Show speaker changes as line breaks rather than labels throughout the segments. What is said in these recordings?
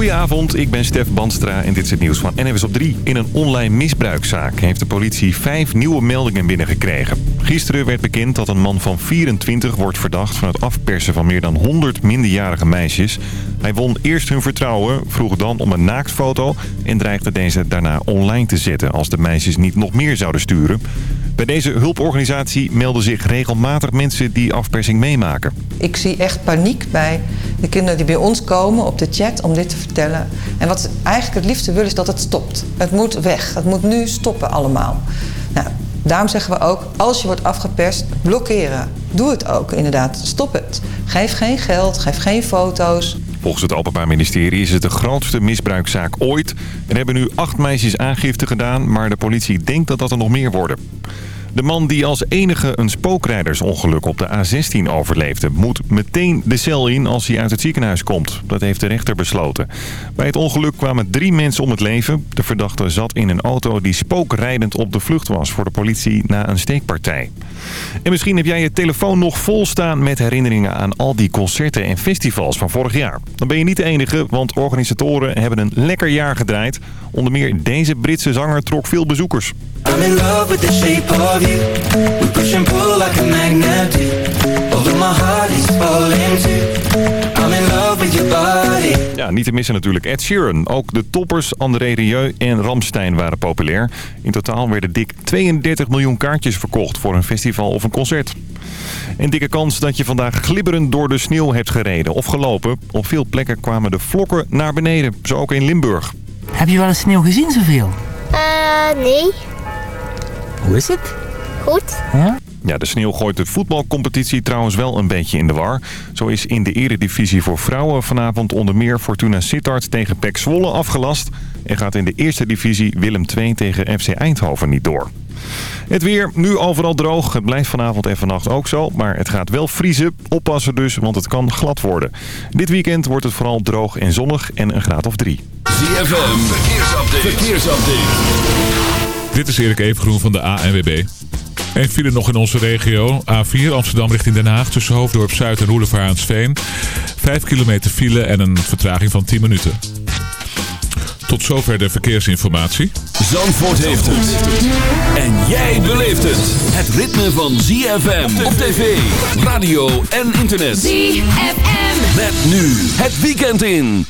Goedenavond, ik ben Stef Banstra en dit is het nieuws van NWS op 3. In een online misbruikzaak heeft de politie vijf nieuwe meldingen binnengekregen. Gisteren werd bekend dat een man van 24 wordt verdacht van het afpersen van meer dan 100 minderjarige meisjes. Hij won eerst hun vertrouwen, vroeg dan om een naaktfoto en dreigde deze daarna online te zetten als de meisjes niet nog meer zouden sturen. Bij deze hulporganisatie melden zich regelmatig mensen die afpersing meemaken.
Ik zie echt paniek bij de kinderen die bij ons komen op de chat om dit te vertellen. En wat eigenlijk het liefste willen is dat het stopt. Het moet weg. Het moet nu stoppen allemaal. Nou, daarom zeggen we ook, als je wordt afgeperst, blokkeren. Doe het ook inderdaad. Stop het. Geef geen geld, geef geen foto's.
Volgens het Openbaar Ministerie is het de grootste misbruikzaak ooit. Er hebben nu acht meisjes aangifte gedaan, maar de politie denkt dat dat er nog meer worden. De man die als enige een spookrijdersongeluk op de A16 overleefde... moet meteen de cel in als hij uit het ziekenhuis komt. Dat heeft de rechter besloten. Bij het ongeluk kwamen drie mensen om het leven. De verdachte zat in een auto die spookrijdend op de vlucht was... voor de politie na een steekpartij. En misschien heb jij je telefoon nog vol staan met herinneringen aan al die concerten en festivals van vorig jaar. Dan ben je niet de enige, want organisatoren hebben een lekker jaar gedraaid. Onder meer deze Britse zanger trok veel bezoekers.
I'm in love with the shape of you We push and pull like a magnet do Although my heart is falling too I'm in love with your body
Ja, niet te missen natuurlijk Ed Sheeran. Ook de toppers André Rieu en Ramstein waren populair. In totaal werden dik 32 miljoen kaartjes verkocht voor een festival of een concert. Een dikke kans dat je vandaag glibberend door de sneeuw hebt gereden of gelopen. Op veel plekken kwamen de vlokken naar beneden, zo ook in Limburg.
Heb je wel eens sneeuw gezien zoveel?
Eh, nee.
Hoe is het?
Goed.
Ja?
Ja, de sneeuw gooit de voetbalcompetitie trouwens wel een beetje in de war. Zo is in de eredivisie voor vrouwen vanavond onder meer Fortuna Sittard tegen PEC Zwolle afgelast. En gaat in de eerste divisie Willem II tegen FC Eindhoven niet door. Het weer, nu overal droog. Het blijft vanavond en vannacht ook zo. Maar het gaat wel vriezen. Oppassen dus, want het kan glad worden. Dit weekend wordt het vooral droog en zonnig en een graad of drie.
ZFM, verkeersupdate. verkeersupdate.
Dit is Erik Evengroen van de ANWB. Een file nog in onze regio. A4 Amsterdam richting Den Haag tussen Hoofddorp Zuid en Roelevaraansveen. 5 kilometer file en een vertraging van 10 minuten. Tot zover de verkeersinformatie.
Zandvoort heeft het. En jij beleeft het. Het ritme van ZFM op tv, radio en internet.
ZFM.
Met nu het weekend in.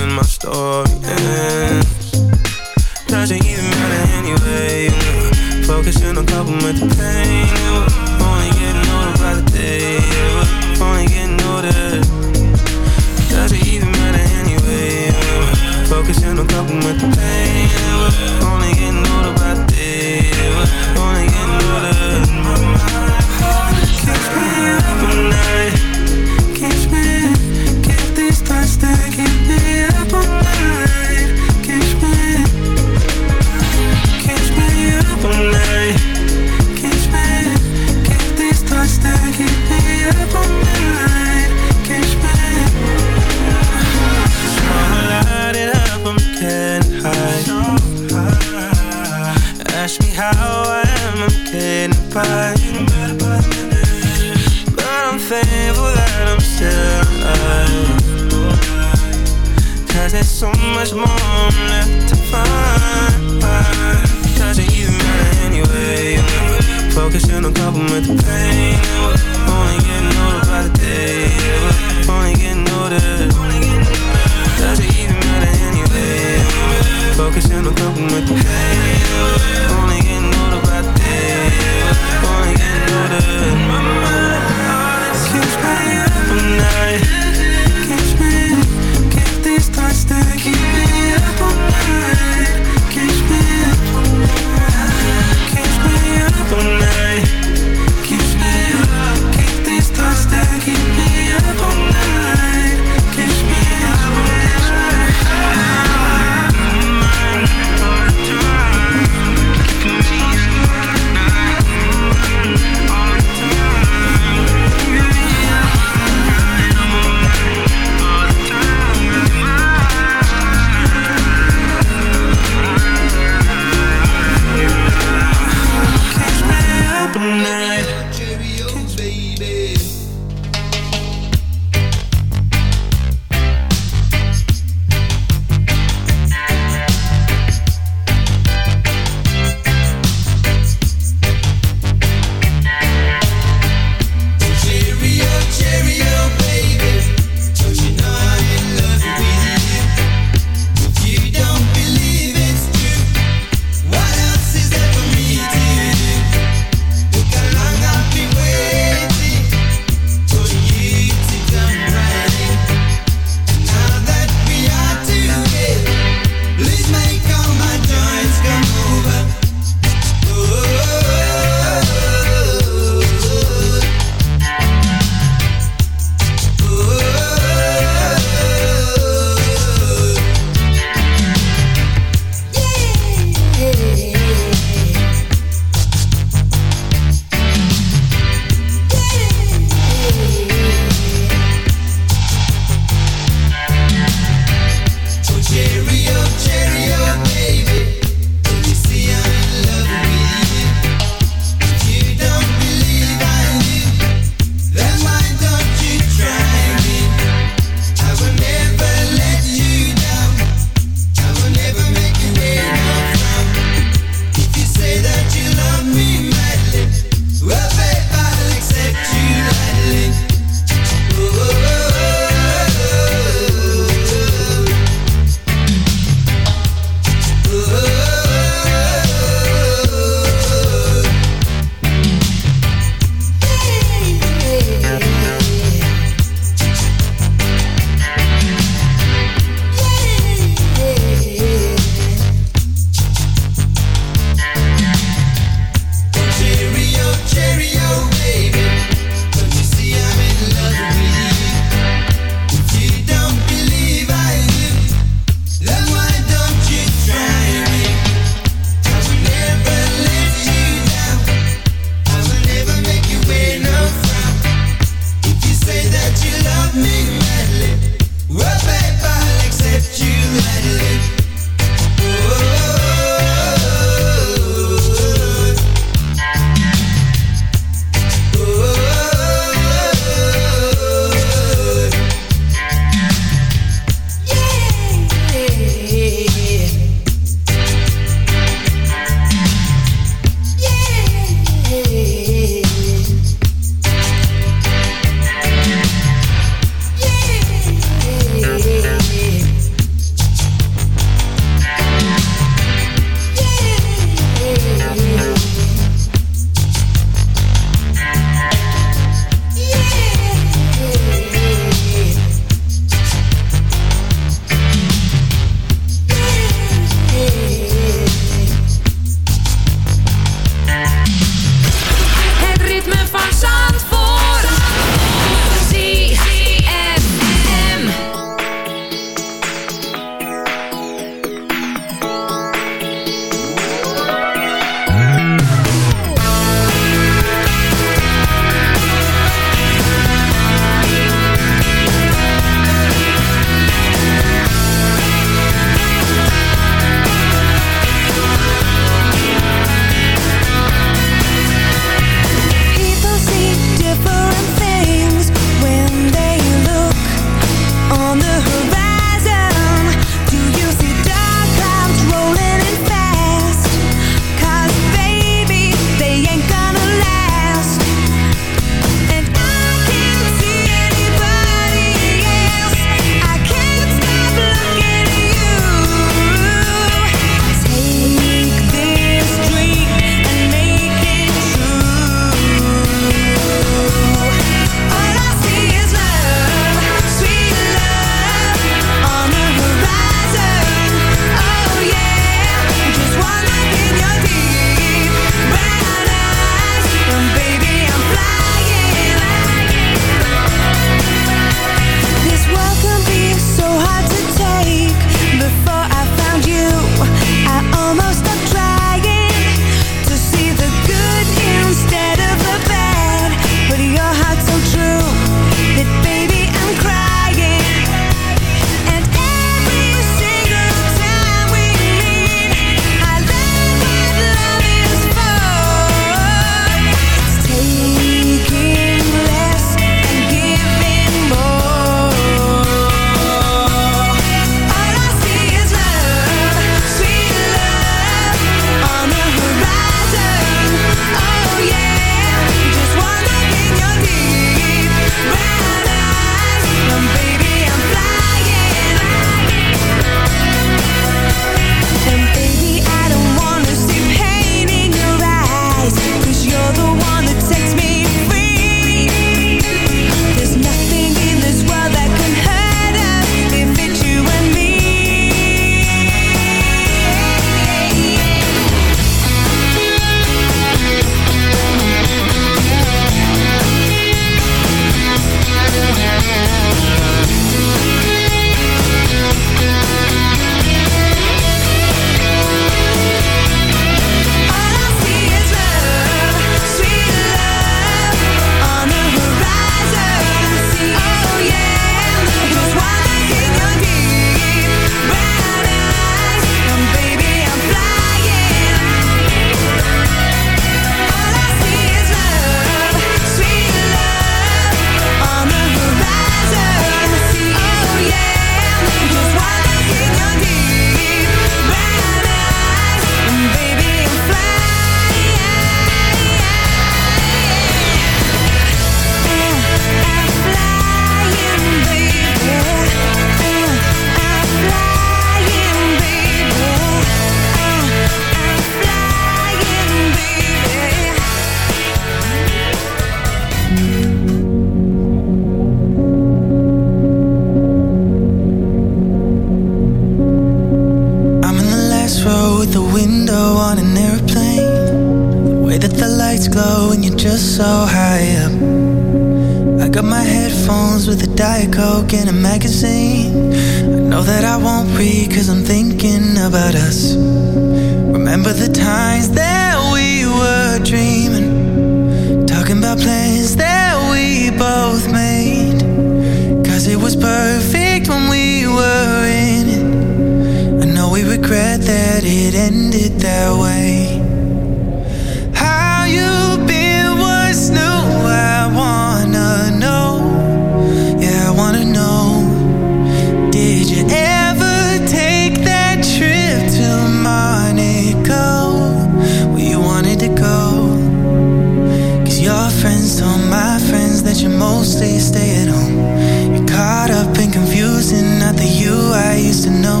That you
mostly stay at home. You're caught up and confusing, not the you I used to know.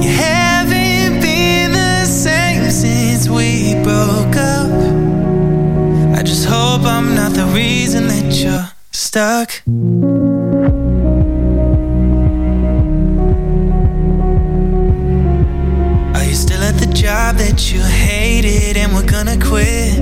You haven't been the same since we broke up. I just hope I'm not the reason that you're stuck. Are you still at the job that you hated and we're gonna quit?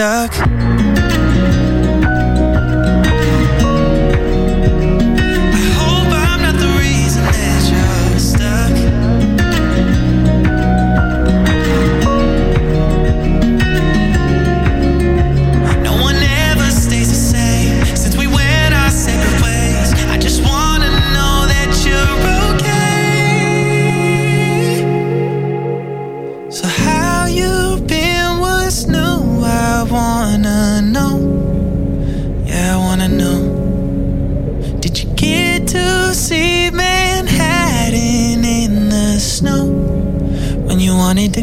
Okay. So how you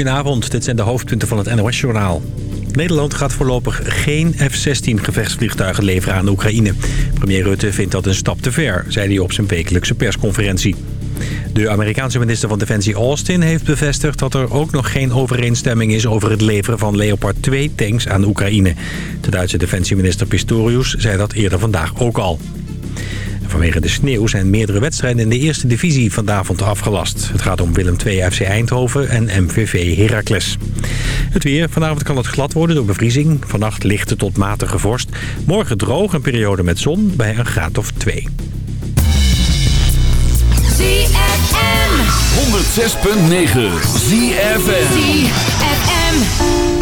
Goedenavond, dit zijn de hoofdpunten van het NOS-journaal. Nederland gaat voorlopig geen F-16 gevechtsvliegtuigen leveren aan Oekraïne. Premier Rutte vindt dat een stap te ver, zei hij op zijn wekelijkse persconferentie. De Amerikaanse minister van Defensie Austin heeft bevestigd dat er ook nog geen overeenstemming is over het leveren van Leopard 2 tanks aan Oekraïne. De Duitse defensieminister Pistorius zei dat eerder vandaag ook al. Vanwege de sneeuw zijn meerdere wedstrijden in de eerste divisie vanavond afgelast. Het gaat om Willem II FC Eindhoven en MVV Heracles. Het weer. Vanavond kan het glad worden door bevriezing. Vannacht lichte tot matige vorst. Morgen droog een periode met zon bij een graad of 2.
ZFM.
106.9 ZFM.
ZFM.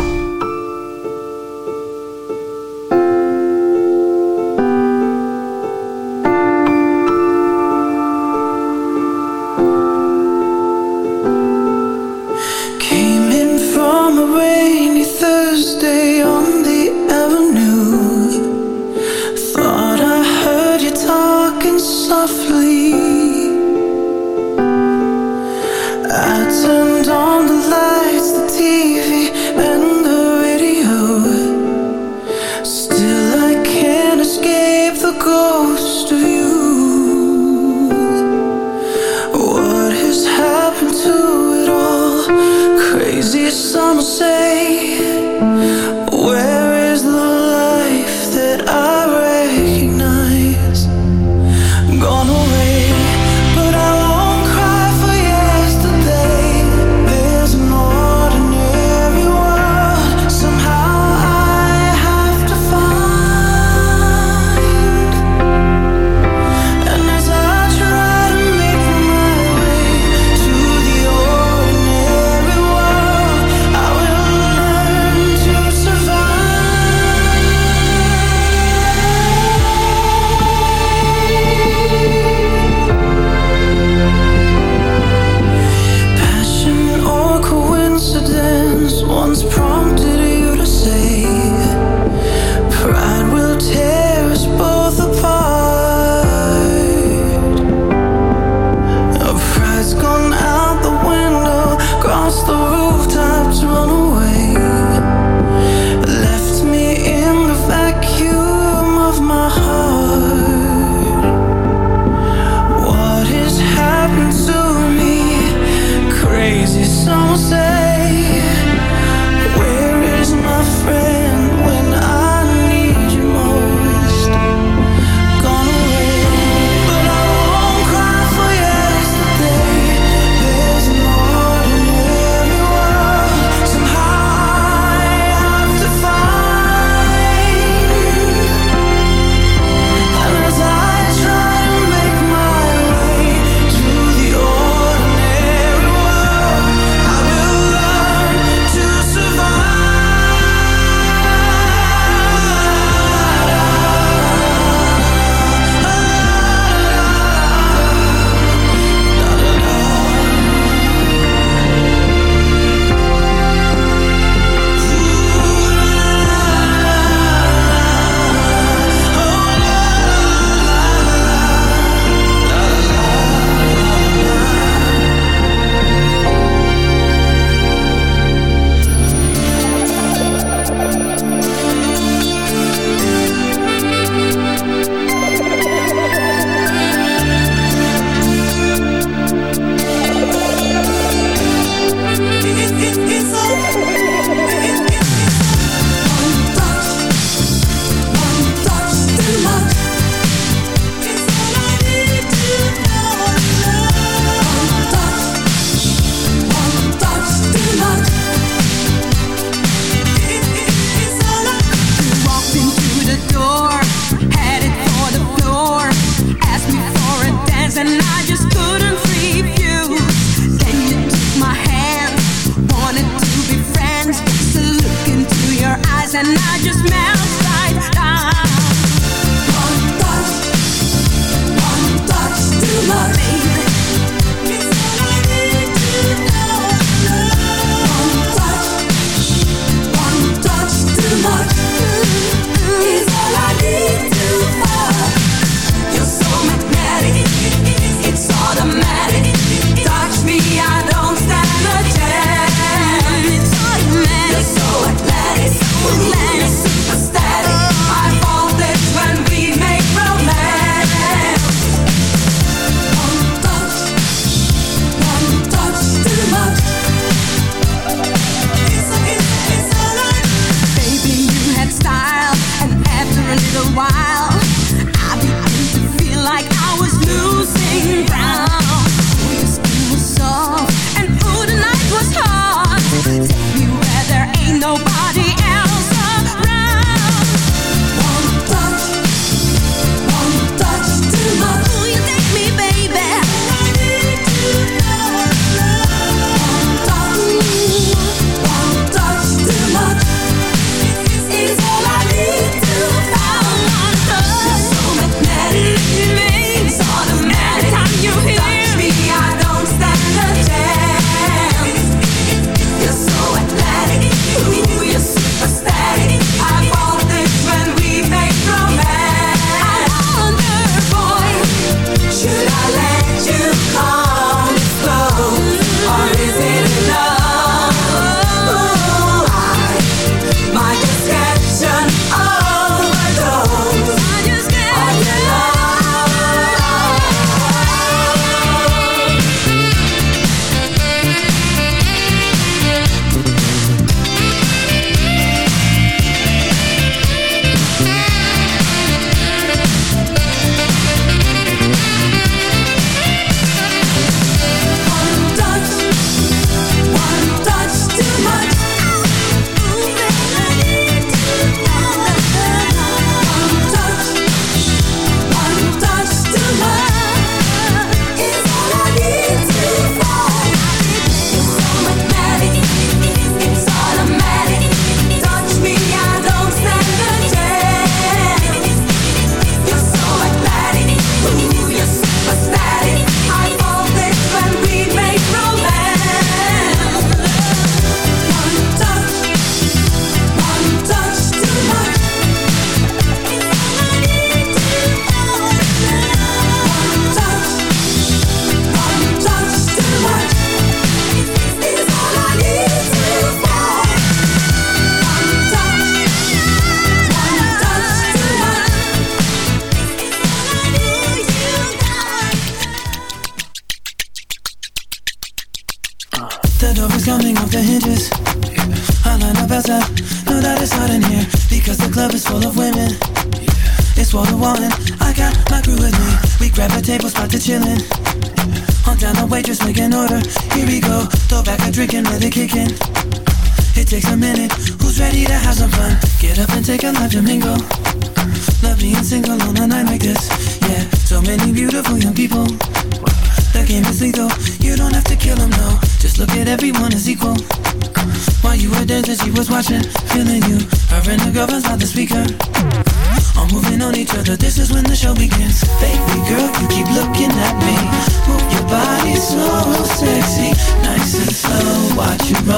Nice and slow. Watch you roll.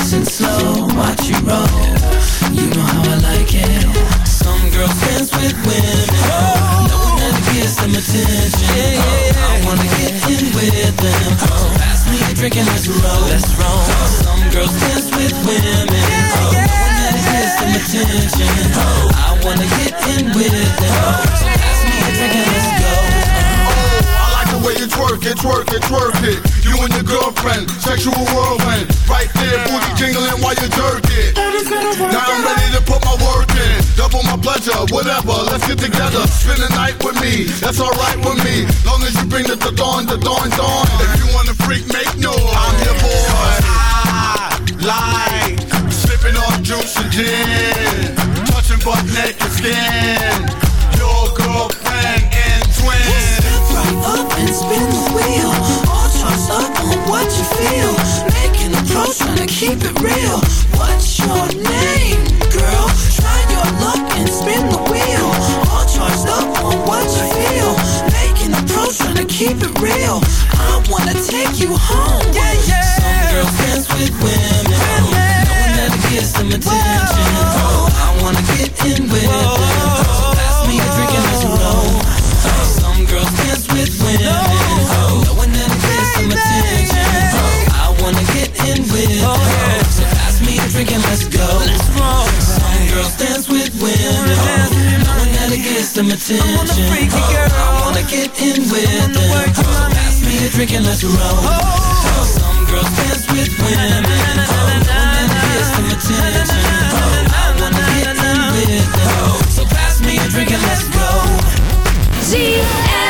and slow. Watch you roll, you know how I like it. Some girls dance with women, knowing that it gets them attention. I wanna get in with them. Pass me a drink and let's roll. Let's roll. Some girls dance with women, knowing that it gets them attention. I wanna get in with them. So pass me a drink and let's go.
I like the way you twerk it, twerk it, twerk it. You and your girlfriend, sexual whirlwind. Right there, booty jingling while you jerk it. Now I'm ready to put my work in. Double my pleasure, whatever, let's get together. Spend the night with me, that's alright with me. Long as you bring the dawn, the dawn, dawn. If you wanna freak, make noise. I'm your boy.
Real. What's your name, girl? Try your luck and spin the wheel. All charged up on what you feel. Making a pro, trying to keep it real. I wanna take you home. Yeah, yeah. Some girls dance with women. Knowing that it gets them attention. I wanna get in with them. Drink and let's go. Some girls dance with women, knowing that it gets some attention. I wanna get in oh, with them, so pass me a drink and let's roll. Some girls dance with women, knowing that it gets some attention. I wanna get in with them, so pass me a drink and let's go.
ZFM.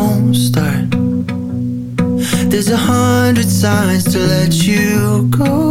signs to let you go.